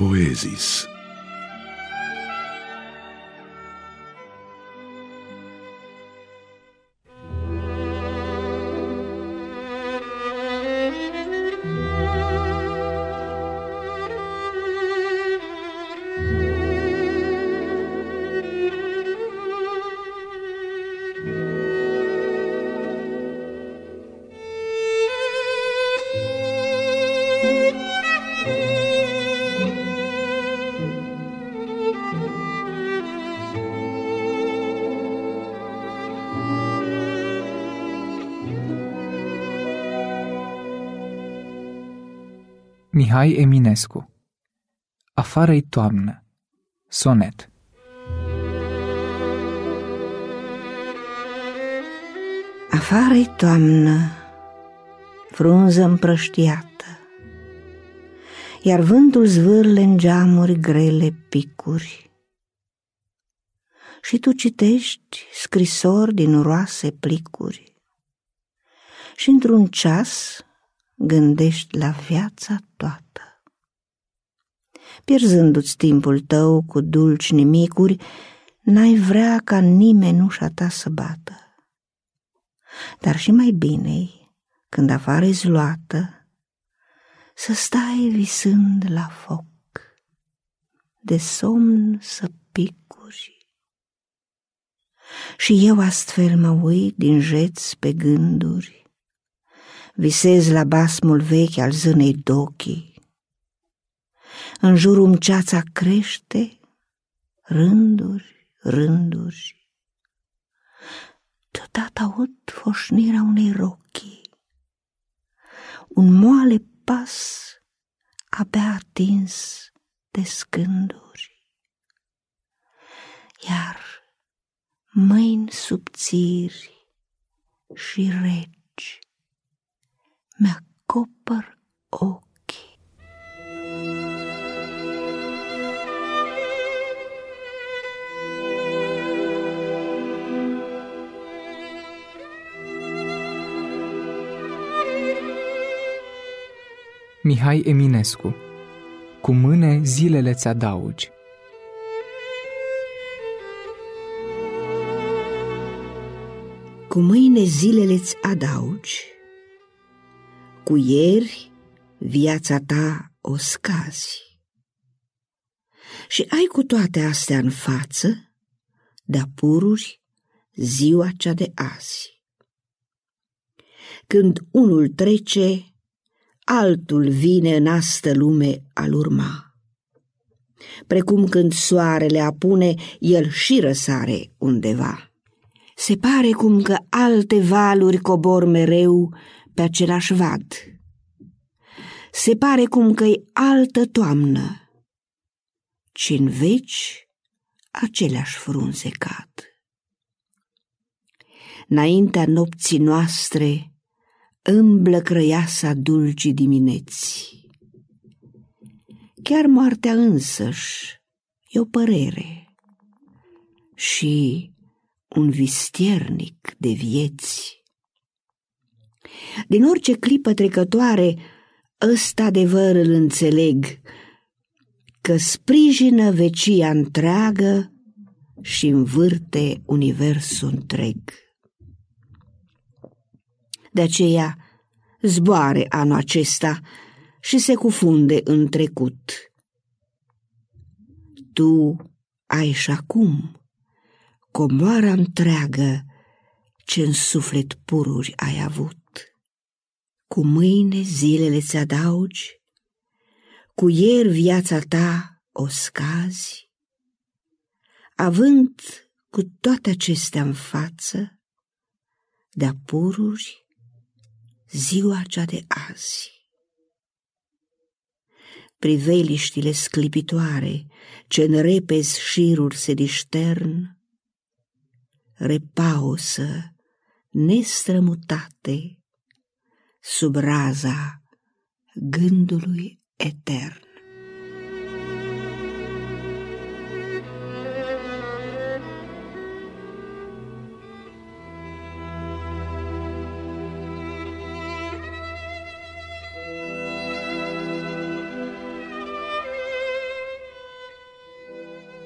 Poesis. Mihai Eminescu. Afară-i toamnă. Sonet. Afară-i toamnă, frunză împrăștiată, Iar vântul zvârle în geamuri grele picuri. Și tu citești scrisori din roase plicuri. Și într-un ceas gândești la viața toată. Pierzându-ți timpul tău cu dulci nimicuri, n-ai vrea ca nimeni nu-și ta să bată. Dar și mai bine când afară e luată, să stai visând la foc, de somn să picuri. Și eu astfel mă uit din jeți pe gânduri, visez la basmul vechi al zânei dochii. În jurul ceața crește, rânduri, rânduri. Deodată aud foșnirea unei rochii. Un moale pas abia atins de scânduri. Iar mâini subțiri și regi mi-acopăr ochii. Mihai Eminescu Cu mâne zilele ți adaugi Cu mâine zilele-ți adaugi cu ieri viața ta o scazi. Și ai cu toate astea în față, de pururi, ziua cea de azi. Când unul trece, altul vine în astă lume al urma. Precum când soarele apune, el și răsare undeva. Se pare cum că alte valuri cobor mereu pe același vad. Se pare cum că-i altă toamnă, ci în veci aceleași frunze cad. Înaintea nopții noastre îmblă crăiasa dulcii dimineți. Chiar moartea însăși e o părere și un vistiernic de vieți. Din orice clipă trecătoare, ăsta adevăr îl înțeleg, că sprijină vecia întreagă și învârte universul întreg. De aceea zboare anul acesta și se cufunde în trecut. Tu ai și acum comoara întreagă ce în suflet pururi ai avut. Cu mâine zilele ți adaugi, cu ieri viața ta o scazi, având cu toate acestea în față, de-a pururi, ziua cea de azi. Priveliștile sclipitoare, ce în repezi șiruri se diștern, repausă, nestrămutate, sub raza gândului etern.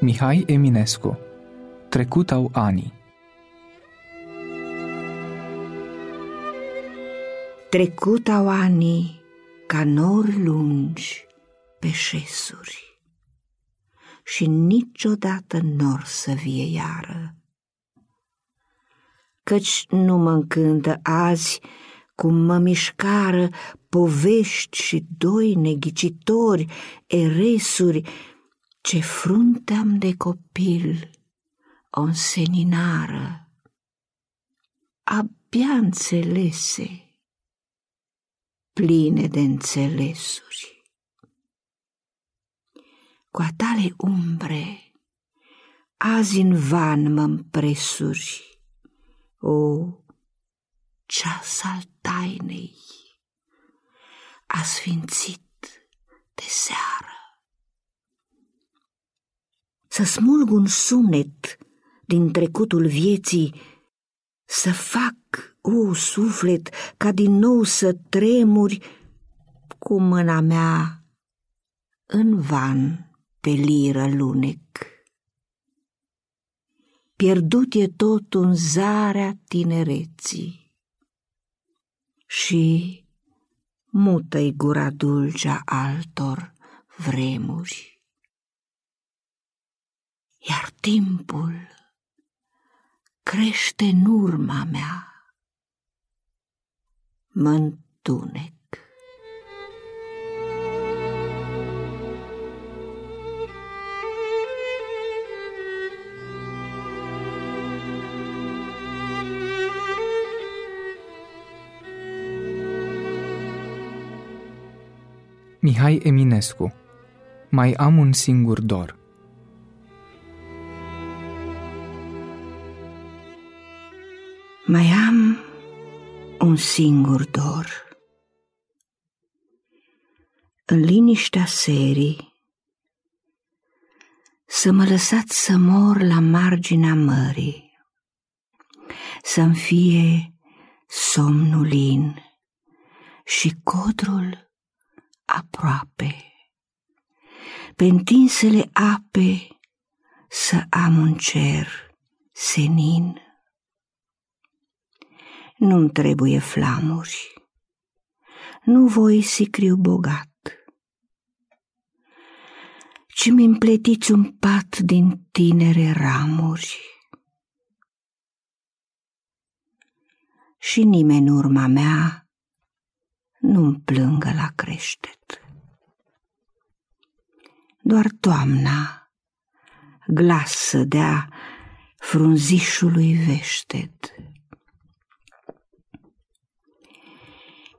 Mihai Eminescu Trecut au anii Trecut au anii ca nori lungi pe șesuri și niciodată nor să vie iară. Căci nu mă încântă azi cum mă mișcară povești și doi neghicitori, eresuri, ce frunte am de copil, o înseninară, abia înțelese, pline de înțelesuri. Cu a tale umbre, azi în van mă împresuri, o, ceas al tainei, asfințit de seară să smulg un sunet din trecutul vieții, să fac, o suflet, ca din nou să tremuri cu mâna mea în van pe liră lunec. Pierdut e tot în zarea tinereții și mută-i gura dulcea altor vremuri iar timpul crește în urma mea. Mă întunec. Mihai Eminescu Mai am un singur dor Mai am un singur dor. În liniștea serii, să mă lăsați să mor la marginea mării, să-mi fie somnul lin și codrul aproape. Pe întinsele ape să am un cer senin nu-mi trebuie flamuri, nu voi sicriu bogat, ci mi împletiți un pat din tinere ramuri. Și nimeni în urma mea nu-mi plângă la creștet. Doar toamna, glas să dea frunzișului veștet.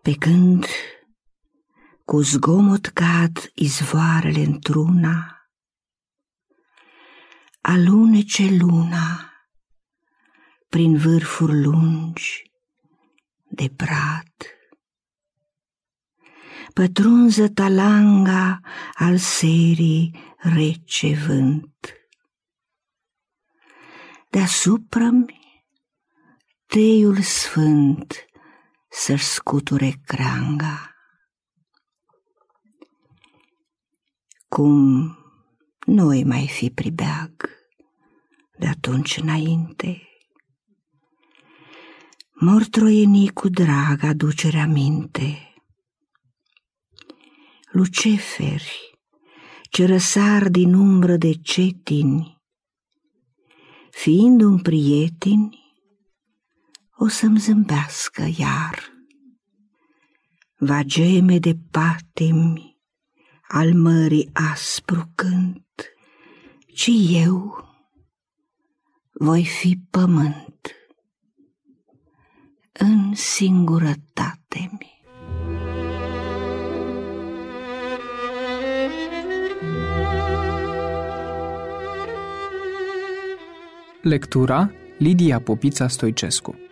Pe când cu zgomot cad izvoarele într-una, alunece luna prin vârfuri lungi de brad. Pătrunză talanga al serii rece vânt. Deasupra-mi teiul sfânt să-și scuture cranga. Cum nu mai fi pribeag de atunci înainte. Mor troienii cu drag aducerea minte. Luceferi ce răsar din umbră de cetini, fiind un prieteni, o să-mi zâmbească iar. Va geme de patimi al mării aspru cânt, ci eu voi fi pământ în singurătate mi. Lectura Lidia Popița Stoicescu